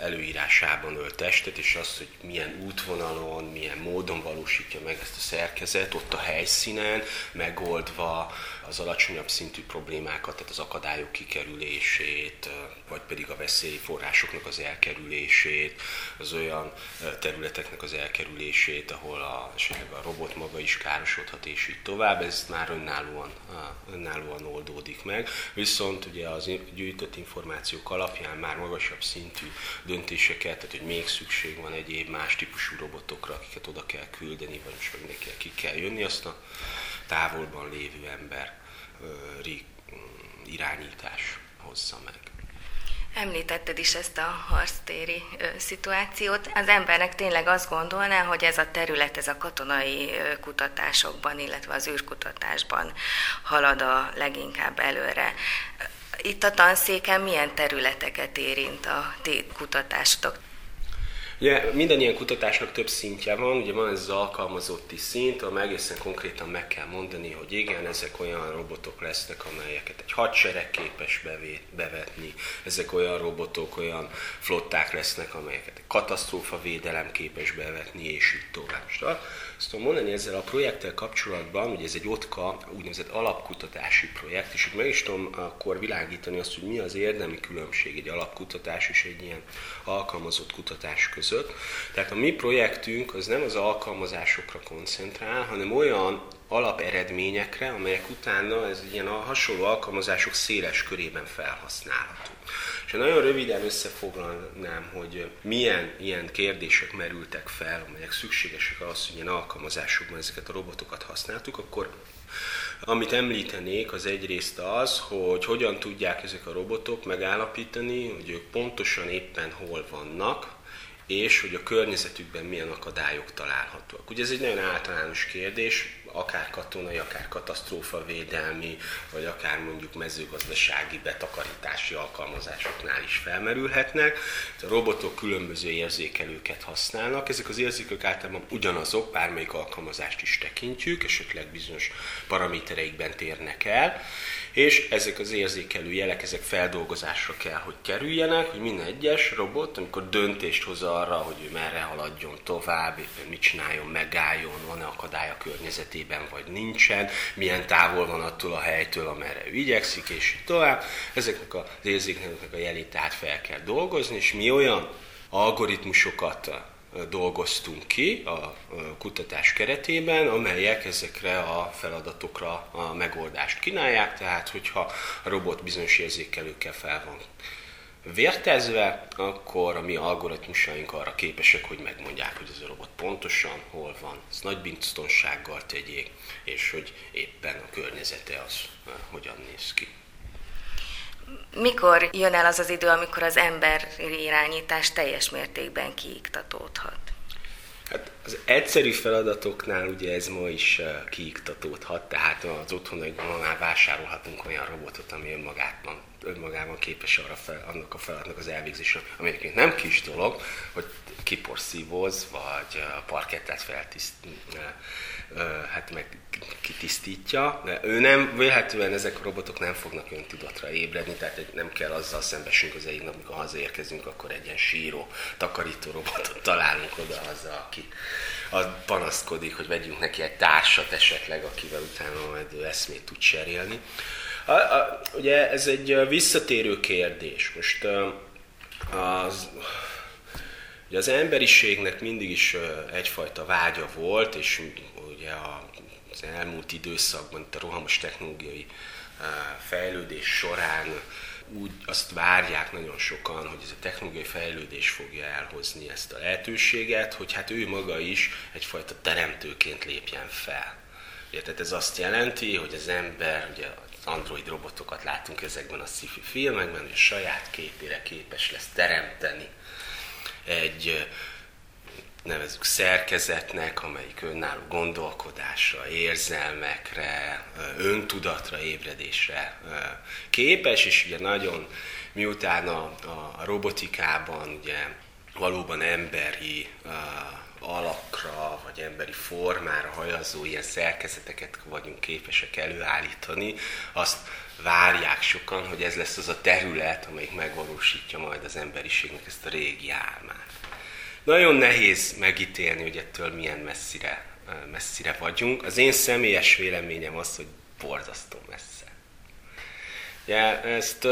előírásában ölt testet, és az, hogy milyen útvonalon, milyen módon valósítja meg ezt a szerkezet, ott a helyszínen, megoldva az alacsonyabb szintű problémákat, tehát az akadályok kikerülését, vagy pedig a veszélyforrásoknak az elkerülését, az olyan területeknek az elkerülését, ahol a, a robot maga is károsodhat, és így tovább, ez már önállóan, önállóan oldódik meg. Viszont ugye az gyűjtött információk alapján már magasabb szintű döntéseket, tehát hogy még szükség van egyéb más típusú robotokra, akiket oda kell küldeni, vagy most mindenki ki kell jönni, azt a távolban lévő ember irányítás hozza meg. Említetted is ezt a harctéri szituációt. Az embernek tényleg azt gondolná, hogy ez a terület, ez a katonai kutatásokban, illetve az űrkutatásban halad a leginkább előre. Itt a tanszéken milyen területeket érint a ti kutatásotok? Ugye minden ilyen kutatásnak több szintje van, ugye van ez az alkalmazotti szint, ahol egészen konkrétan meg kell mondani, hogy igen, ezek olyan robotok lesznek, amelyeket egy hadsereg képes bevetni, ezek olyan robotok, olyan flották lesznek, amelyeket egy katasztrófa védelem képes bevetni, és így tovább. Azt tudom mondani ezzel a projekttel kapcsolatban, hogy ez egy OTKA úgynevezett alapkutatási projekt, és itt meg is tudom akkor világítani azt, hogy mi az érdemi különbség egy alapkutatás és egy ilyen alkalmazott kutatás között. Tehát a mi projektünk az nem az alkalmazásokra koncentrál, hanem olyan alaperedményekre, amelyek utána ez ilyen a hasonló alkalmazások széles körében felhasználható. És nagyon röviden összefoglalnám, hogy milyen ilyen kérdések merültek fel, amelyek szükségesek ahhoz, hogy ilyen alkalmazásokban ezeket a robotokat használtuk, akkor amit említenék, az egyrészt az, hogy hogyan tudják ezek a robotok megállapítani, hogy ők pontosan éppen hol vannak, és hogy a környezetükben milyen akadályok találhatóak. Ugye ez egy nagyon általános kérdés, akár katonai, akár katasztrófavédelmi, vagy akár mondjuk mezőgazdasági betakarítási alkalmazásoknál is felmerülhetnek. A robotok különböző érzékelőket használnak, ezek az érzékelők általában ugyanazok, bármelyik alkalmazást is tekintjük, esetleg bizonyos paramétereikben térnek el, és ezek az érzékelő jelek, ezek feldolgozásra kell, hogy kerüljenek, hogy minden egyes robot, amikor döntést hoz arra, hogy ő merre haladjon tovább, éppen mit csináljon, megálljon, van-e akadály a környezetében, vagy nincsen, milyen távol van attól a helytől, amerre ő igyekszik, és így tovább. Ezeknek az érzéknek a jelét tehát fel kell dolgozni, és mi olyan algoritmusokat dolgoztunk ki a kutatás keretében, amelyek ezekre a feladatokra a megoldást kínálják, tehát hogyha a robot bizonyos érzékelőkkel fel van vértezve, akkor a mi algoritmusaink arra képesek, hogy megmondják, hogy ez a robot pontosan hol van, ezt nagy biztonsággal tegyék, és hogy éppen a környezete az hogyan néz ki. Mikor jön el az az idő, amikor az ember irányítás teljes mértékben kiiktatódhat? Hát az egyszerű feladatoknál ugye ez ma is kiiktatódhat, tehát az otthonainkban már vásárolhatunk olyan robotot, ami önmagában, önmagában képes arra fel, annak a feladatnak az elvégzésre, ami nem kis dolog, hogy kiporszívoz, vagy a parkettát feltiszt, hát meg kitisztítja, de ő nem, vélhetően ezek a robotok nem fognak öntudatra ébredni, tehát nem kell azzal szembesünk az egyik nap, amikor hazaérkezünk, akkor egy ilyen síró, takarító robotot találunk oda azzal, aki az panaszkodik, hogy vegyünk neki egy társat esetleg, akivel utána majd ő eszmét tud cserélni. A, a, ugye ez egy visszatérő kérdés. Most az, ugye az emberiségnek mindig is egyfajta vágya volt, és ugye a az elmúlt időszakban, itt a rohamos technológiai fejlődés során úgy azt várják nagyon sokan, hogy ez a technológiai fejlődés fogja elhozni ezt a lehetőséget, hogy hát ő maga is egyfajta teremtőként lépjen fel. Ugye, tehát ez azt jelenti, hogy az ember, ugye az android robotokat látunk ezekben a sci-fi filmekben, hogy a saját képére képes lesz teremteni egy nevezük szerkezetnek, amelyik önálló gondolkodásra, érzelmekre, öntudatra, ébredésre képes, és ugye nagyon miután a, a robotikában ugye valóban emberi alakra, vagy emberi formára hajazó ilyen szerkezeteket vagyunk képesek előállítani, azt várják sokan, hogy ez lesz az a terület, amelyik megvalósítja majd az emberiségnek ezt a régi álmát. Nagyon nehéz megítélni, hogy ettől milyen messzire, messzire vagyunk. Az én személyes véleményem az, hogy borzasztó messze. Ja, ezt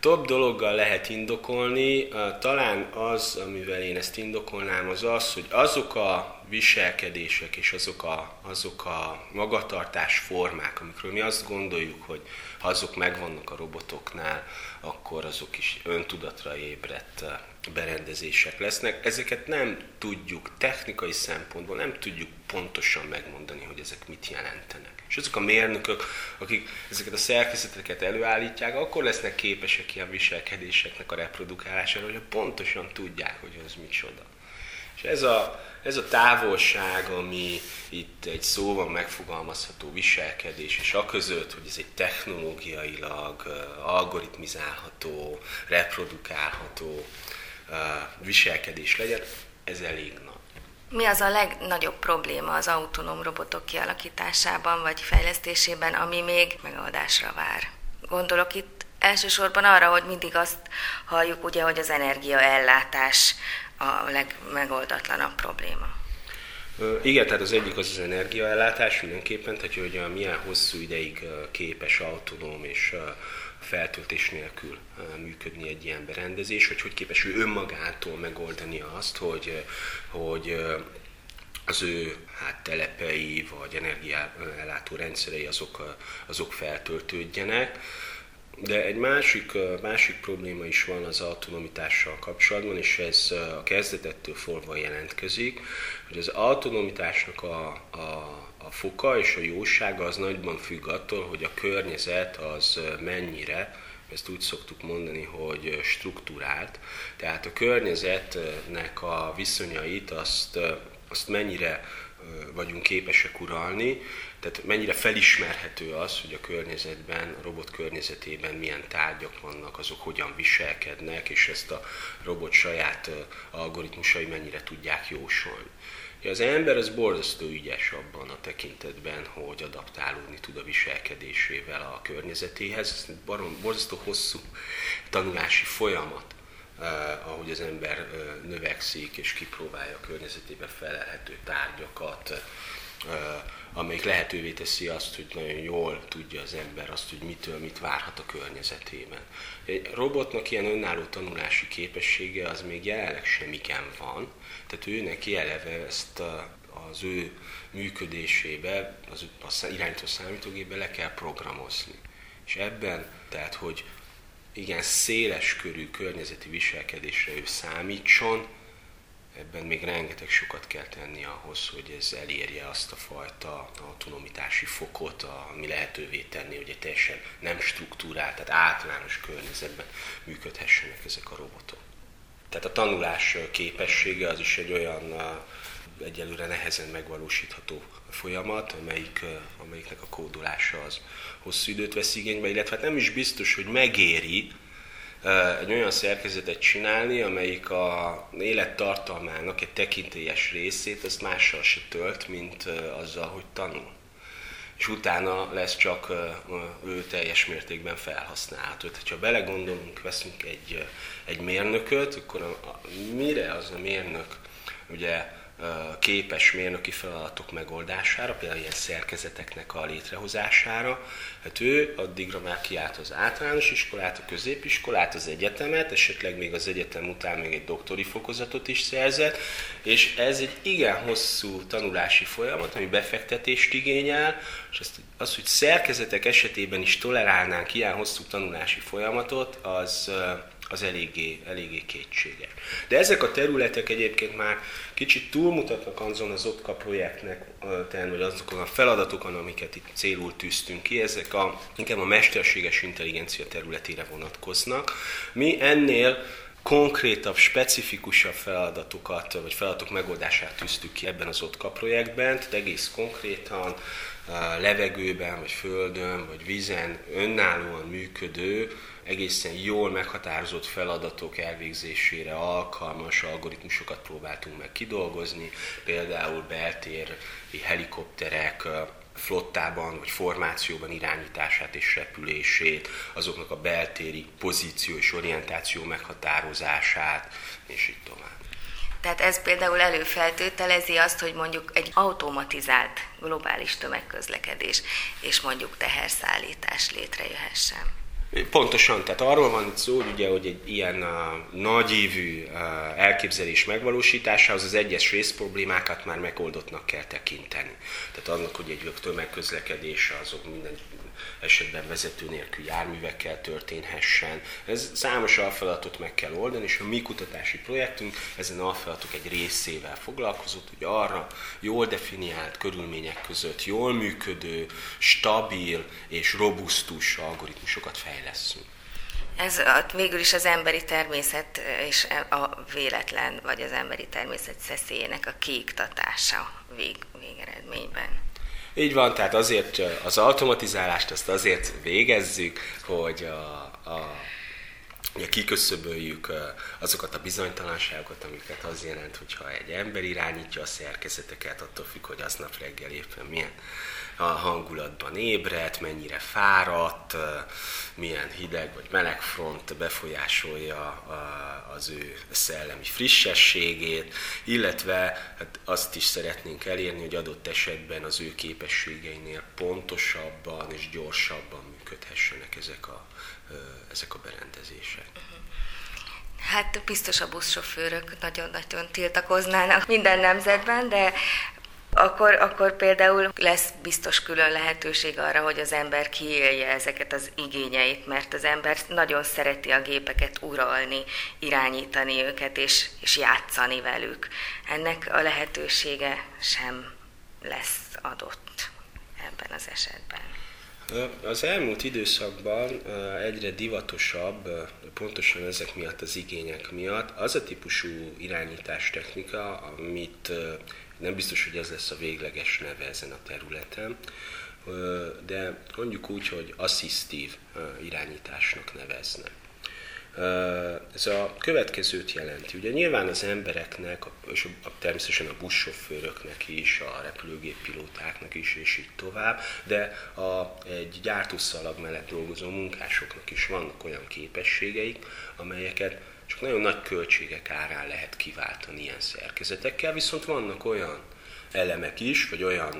több dologgal lehet indokolni. Talán az, amivel én ezt indokolnám, az az, hogy azok a viselkedések és azok a, azok a magatartás formák, amikről mi azt gondoljuk, hogy ha azok megvannak a robotoknál, akkor azok is öntudatra ébredt berendezések lesznek. Ezeket nem tudjuk technikai szempontból, nem tudjuk pontosan megmondani, hogy ezek mit jelentenek. És azok a mérnökök, akik ezeket a szerkezeteket előállítják, akkor lesznek képesek ilyen viselkedéseknek a reprodukálására, hogy pontosan tudják, hogy az micsoda. És ez a, ez a távolság, ami itt egy szóval megfogalmazható viselkedés, és a között, hogy ez egy technológiailag algoritmizálható, reprodukálható viselkedés legyen, ez elég nagy. Mi az a legnagyobb probléma az autonóm robotok kialakításában vagy fejlesztésében, ami még megoldásra vár? Gondolok itt elsősorban arra, hogy mindig azt halljuk, ugye, hogy az energiaellátás a legmegoldatlanabb probléma. Igen, tehát az egyik az az energiaellátás mindenképpen, tehát hogy a milyen hosszú ideig képes autonóm és feltöltés nélkül működni egy ilyen berendezés, hogy hogy képes ő önmagától megoldani azt, hogy, hogy az ő hát, telepei vagy energiaellátó rendszerei azok, azok feltöltődjenek. De egy másik, másik probléma is van az autonomitással kapcsolatban, és ez a kezdetettől forva jelentkezik, hogy az autonomitásnak a a foka és a jósága az nagyban függ attól, hogy a környezet az mennyire, ezt úgy szoktuk mondani, hogy struktúrált, tehát a környezetnek a viszonyait azt, azt mennyire vagyunk képesek uralni, tehát mennyire felismerhető az, hogy a környezetben, a robot környezetében milyen tárgyak vannak, azok hogyan viselkednek, és ezt a robot saját algoritmusai mennyire tudják jósolni. Az ember az borzasztó ügyes abban a tekintetben, hogy adaptálódni tud a viselkedésével a környezetéhez. Ez barom, borzasztó hosszú tanulási folyamat ahogy az ember növekszik és kipróbálja a környezetében felelhető tárgyakat, amelyik lehetővé teszi azt, hogy nagyon jól tudja az ember azt, hogy mitől mit várhat a környezetében. Egy robotnak ilyen önálló tanulási képessége az még jelenleg semmiken van, tehát ő neki eleve ezt az ő működésébe, az irányító számítógépbe le kell programozni. És ebben, tehát hogy igen széles körű környezeti viselkedésre ő számítson, ebben még rengeteg sokat kell tenni ahhoz, hogy ez elérje azt a fajta autonomitási fokot, ami lehetővé tenni, hogy egy teljesen nem struktúrált, tehát általános környezetben működhessenek ezek a robotok. Tehát a tanulás képessége az is egy olyan egyelőre nehezen megvalósítható folyamat, amelyik, amelyiknek a kódolása az hosszú időt vesz igénybe, illetve hát nem is biztos, hogy megéri egy olyan szerkezetet csinálni, amelyik a élettartalmának egy tekintélyes részét azt mással se tölt, mint azzal, hogy tanul. És utána lesz csak ő teljes mértékben felhasználható. Tehát, ha belegondolunk, veszünk egy, egy mérnököt, akkor a, a, mire az a mérnök ugye képes mérnöki feladatok megoldására, például ilyen szerkezeteknek a létrehozására. Hát ő addigra már kiállt az általános iskolát, a középiskolát, az egyetemet, esetleg még az egyetem után még egy doktori fokozatot is szerzett, és ez egy igen hosszú tanulási folyamat, ami befektetést igényel, és azt, az, hogy szerkezetek esetében is tolerálnánk ilyen hosszú tanulási folyamatot, az, az eléggé, eléggé kétséges. De ezek a területek egyébként már kicsit túlmutatnak azon az OTKA projektnek, vagy azokon a feladatokon, amiket itt célul tűztünk ki, ezek a, inkább a mesterséges intelligencia területére vonatkoznak. Mi ennél konkrétabb, specifikusabb feladatokat, vagy feladatok megoldását tűztük ki ebben az OTKA projektben, tehát egész konkrétan levegőben, vagy földön, vagy vízen önállóan működő egészen jól meghatározott feladatok elvégzésére alkalmas algoritmusokat próbáltunk meg kidolgozni, például beltéri helikopterek flottában vagy formációban irányítását és repülését, azoknak a beltéri pozíció és orientáció meghatározását, és így tovább. Tehát ez például előfeltételezi azt, hogy mondjuk egy automatizált globális tömegközlekedés és mondjuk teherszállítás létrejöhessen. Pontosan, tehát arról van szó, hogy, ugye, hogy egy ilyen nagyívű elképzelés megvalósításához az egyes részproblémákat már megoldottnak kell tekinteni. Tehát annak, hogy egy tömegközlekedés azok minden esetben vezető nélkül járművekkel történhessen. Ez számos alfeladatot meg kell oldani, és a mi kutatási projektünk ezen alfeladatok egy részével foglalkozott, hogy arra jól definiált körülmények között jól működő, stabil és robusztus algoritmusokat fejleszünk. Ez végül is az emberi természet és a véletlen, vagy az emberi természet szeszélyének a kiiktatása vég, végeredményben. Így van, tehát azért az automatizálást azt azért végezzük, hogy a, a Ugye kiköszöböljük azokat a bizonytalanságokat, amiket az jelent, hogyha egy ember irányítja a szerkezeteket, attól függ, hogy aznap reggel éppen milyen a hangulatban ébredt, mennyire fáradt, milyen hideg vagy meleg front befolyásolja az ő szellemi frissességét, illetve hát azt is szeretnénk elérni, hogy adott esetben az ő képességeinél pontosabban és gyorsabban működhessenek ezek a, ezek a berendezések. Hát biztos a buszsofőrök nagyon-nagyon tiltakoznának minden nemzetben, de akkor, akkor például lesz biztos külön lehetőség arra, hogy az ember kiélje ezeket az igényeit, mert az ember nagyon szereti a gépeket uralni, irányítani őket és, és játszani velük. Ennek a lehetősége sem lesz adott ebben az esetben. Az elmúlt időszakban egyre divatosabb, pontosan ezek miatt az igények miatt, az a típusú irányítás technika, amit nem biztos, hogy ez lesz a végleges neve ezen a területen, de mondjuk úgy, hogy asszisztív irányításnak nevezne. Ez a következőt jelenti. Ugye nyilván az embereknek, és természetesen a buszsofőröknek is, a repülőgéppilótáknak is, és így tovább, de a, egy gyártószalag mellett dolgozó munkásoknak is vannak olyan képességeik, amelyeket nagyon nagy költségek árán lehet kiváltani ilyen szerkezetekkel, viszont vannak olyan elemek is, vagy olyan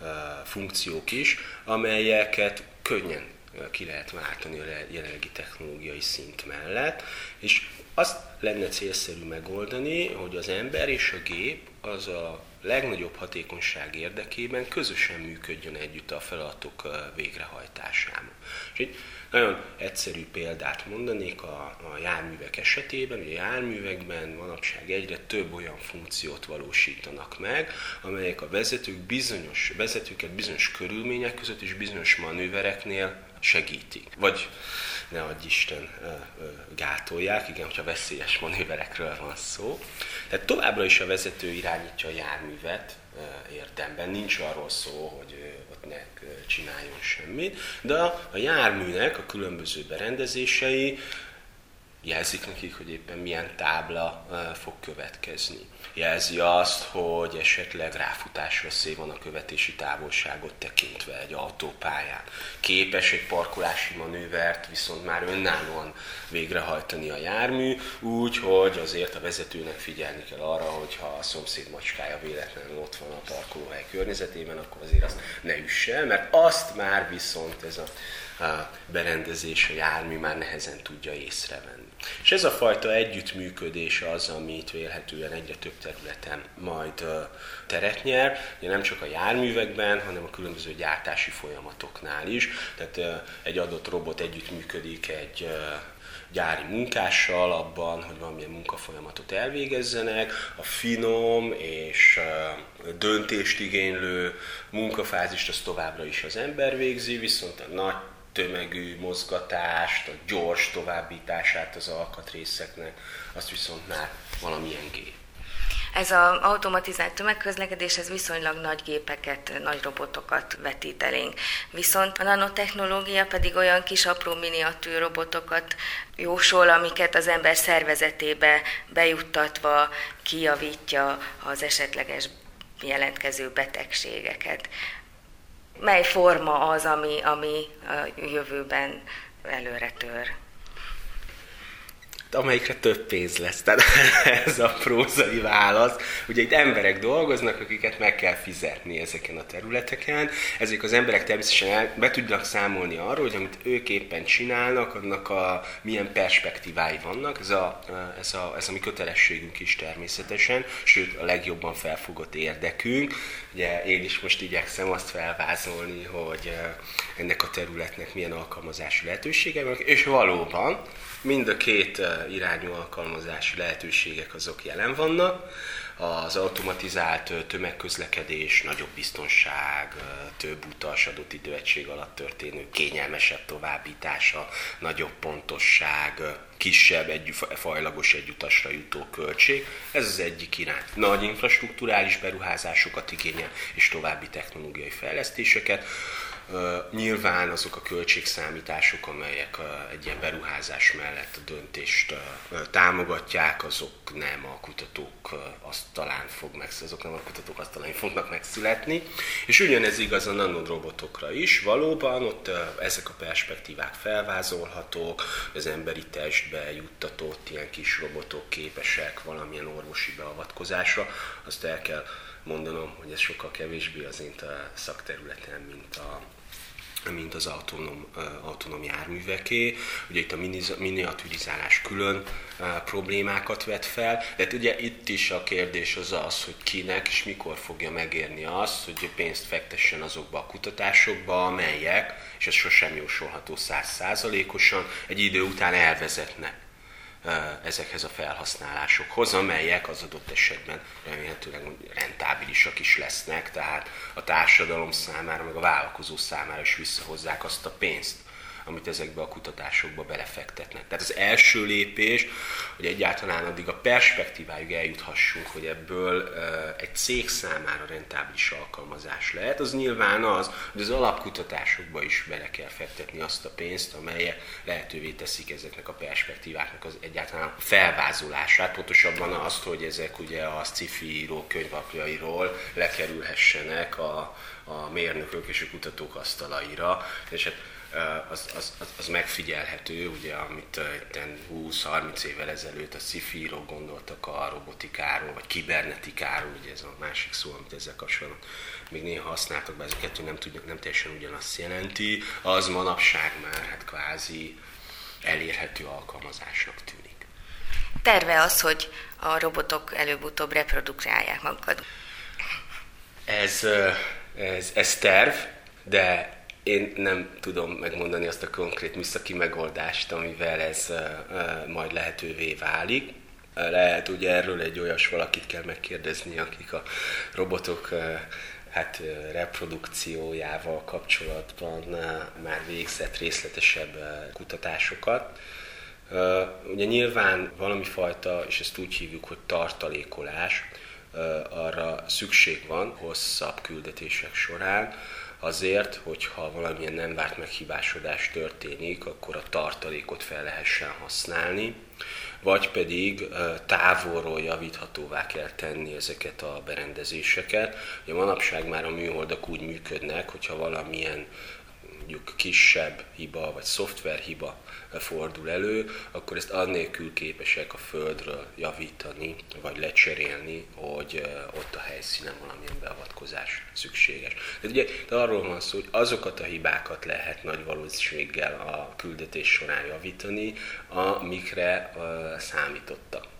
uh, funkciók is, amelyeket könnyen ki lehet váltani a jelenlegi technológiai szint mellett, és azt lenne célszerű megoldani, hogy az ember és a gép az a legnagyobb hatékonyság érdekében közösen működjön együtt a feladatok végrehajtásában. És itt nagyon egyszerű példát mondanék a, a járművek esetében. Ugye a járművekben manapság egyre több olyan funkciót valósítanak meg, amelyek a vezetők bizonyos, vezetőket bizonyos körülmények között és bizonyos manővereknél segítik. Vagy ne adj Isten gátolják, igen, hogyha veszélyes manőverekről van szó. Tehát továbbra is a vezető irányítja a járművet érdemben, nincs arról szó, hogy ott ne csináljon semmit, de a járműnek a különböző berendezései jelzik nekik, hogy éppen milyen tábla fog következni. Jelzi azt, hogy esetleg ráfutás veszély van a követési távolságot tekintve egy autópályán. Képes egy parkolási manővert viszont már önállóan végrehajtani a jármű, úgy, hogy azért a vezetőnek figyelni kell arra, hogy ha a szomszéd macskája véletlenül ott van a parkolóhely környezetében, akkor azért azt ne üsse, mert azt már viszont ez a berendezés, a jármű már nehezen tudja észrevenni. És ez a fajta együttműködés az, amit vélhetően egyre több területen majd teret nyer, ugye nem csak a járművekben, hanem a különböző gyártási folyamatoknál is. Tehát egy adott robot együttműködik egy gyári munkással abban, hogy valamilyen munkafolyamatot elvégezzenek. A finom és döntést igénylő munkafázist az továbbra is az ember végzi, viszont a nagy tömegű mozgatást, a gyors továbbítását az alkatrészeknek, azt viszont már valamilyen gép. Ez az automatizált tömegközlekedés, ez viszonylag nagy gépeket, nagy robotokat vetít elénk. Viszont a nanotechnológia pedig olyan kis apró miniatűr robotokat jósol, amiket az ember szervezetébe bejuttatva kijavítja az esetleges jelentkező betegségeket mely forma az, ami, ami a jövőben előre tör amelyikre több pénz lesz. Tehát ez a prózai válasz. Ugye itt emberek dolgoznak, akiket meg kell fizetni ezeken a területeken. Ezek az emberek természetesen el, be tudnak számolni arról, hogy amit ők éppen csinálnak, annak a milyen perspektívái vannak. Ez a, ez a, ez a mi kötelességünk is természetesen, sőt a legjobban felfogott érdekünk. Ugye én is most igyekszem azt felvázolni, hogy ennek a területnek milyen alkalmazási lehetősége van, és valóban mind a két irányú alkalmazási lehetőségek azok jelen vannak. Az automatizált tömegközlekedés, nagyobb biztonság, több utas adott időegység alatt történő kényelmesebb továbbítása, nagyobb pontosság, kisebb egy, fajlagos egyutasra jutó költség. Ez az egyik irány. Nagy infrastruktúrális beruházásokat igényel és további technológiai fejlesztéseket. Nyilván azok a költségszámítások, amelyek egy ilyen beruházás mellett a döntést támogatják, azok nem a kutatók asztalán fog meg, azok nem a kutatók asztalán fognak megszületni. És ugyanez igaz a nanodrobotokra is. Valóban ott ezek a perspektívák felvázolhatók, az emberi testbe juttatott ilyen kis robotok képesek valamilyen orvosi beavatkozásra. Azt el kell mondanom, hogy ez sokkal kevésbé az én szakterületem, mint a, mint az autonóm, autonóm járműveké. Ugye itt a miniaturizálás külön problémákat vet fel, de hát ugye itt is a kérdés az az, hogy kinek és mikor fogja megérni azt, hogy pénzt fektessen azokba a kutatásokba, amelyek, és ez sosem jósolható százszázalékosan, egy idő után elvezetnek ezekhez a felhasználásokhoz, amelyek az adott esetben remélhetőleg rentábilisak is lesznek, tehát a társadalom számára, meg a vállalkozó számára is visszahozzák azt a pénzt, amit ezekbe a kutatásokba belefektetnek. Tehát az első lépés, hogy egyáltalán addig a perspektíváig eljuthassunk, hogy ebből egy cég számára rentábilis alkalmazás lehet, az nyilván az, hogy az alapkutatásokba is bele kell fektetni azt a pénzt, amelyek lehetővé teszik ezeknek a perspektíváknak az egyáltalán felvázolását, pontosabban azt, hogy ezek ugye a sci-fi író könyvapjairól lekerülhessenek a, a mérnökök és a kutatók asztalaira, és hát az, az, az, az megfigyelhető, ugye, amit 20-30 évvel ezelőtt a sci gondoltak a robotikáról, vagy kibernetikáról, ugye ez a másik szó, amit ezzel kapcsolatban még néha használtak be, ez a kettő nem, tudja, nem teljesen ugyanazt jelenti, az manapság már hát kvázi elérhető alkalmazásnak tűnik. Terve az, hogy a robotok előbb-utóbb reprodukálják magukat? Ez, ez, ez terv, de én nem tudom megmondani azt a konkrét műszaki megoldást, amivel ez majd lehetővé válik. Lehet ugye erről egy olyas valakit kell megkérdezni, akik a robotok hát reprodukciójával kapcsolatban már végzett részletesebb kutatásokat. Ugye nyilván valami fajta, és ezt úgy hívjuk, hogy tartalékolás, arra szükség van hosszabb küldetések során, azért, hogyha valamilyen nem várt meghibásodás történik, akkor a tartalékot fel lehessen használni, vagy pedig távolról javíthatóvá kell tenni ezeket a berendezéseket. Ugye manapság már a műholdak úgy működnek, hogyha valamilyen mondjuk kisebb hiba vagy szoftverhiba fordul elő, akkor ezt annélkül képesek a földről javítani, vagy lecserélni, hogy ott a helyszínen valamilyen beavatkozás szükséges. Tehát ugye arról van szó, hogy azokat a hibákat lehet nagy valószínűséggel a küldetés során javítani, amikre számítottak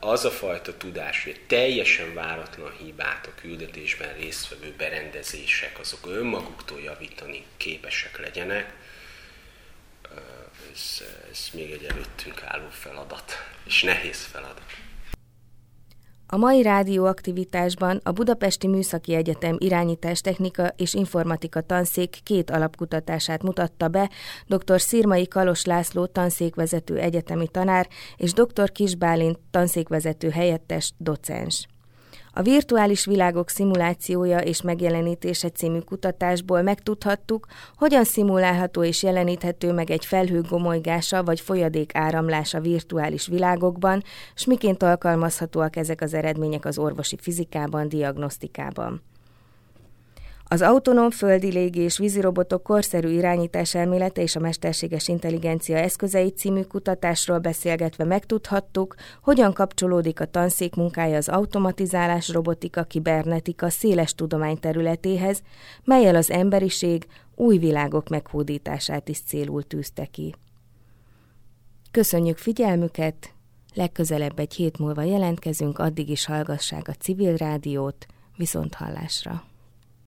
az a fajta tudás, hogy teljesen váratlan hibát a küldetésben résztvevő berendezések, azok önmaguktól javítani képesek legyenek, ez, ez még egy előttünk álló feladat, és nehéz feladat. A mai rádióaktivitásban a Budapesti Műszaki Egyetem irányítástechnika és informatika tanszék két alapkutatását mutatta be dr. Szirmai Kalos László tanszékvezető egyetemi tanár és dr. Kisbálint tanszékvezető helyettes docens. A virtuális világok szimulációja és megjelenítése című kutatásból megtudhattuk, hogyan szimulálható és jeleníthető meg egy felhő gomolygása vagy folyadék áramlása virtuális világokban, s miként alkalmazhatóak ezek az eredmények az orvosi fizikában, diagnosztikában. Az autonóm földi légi és vízirobotok korszerű irányítás elmélete és a mesterséges intelligencia eszközei című kutatásról beszélgetve megtudhattuk, hogyan kapcsolódik a tanszék munkája az automatizálás, robotika, kibernetika széles tudományterületéhez, melyel az emberiség új világok meghódítását is célul tűzte ki. Köszönjük figyelmüket! Legközelebb egy hét múlva jelentkezünk, addig is hallgassák a civil rádiót, viszont hallásra!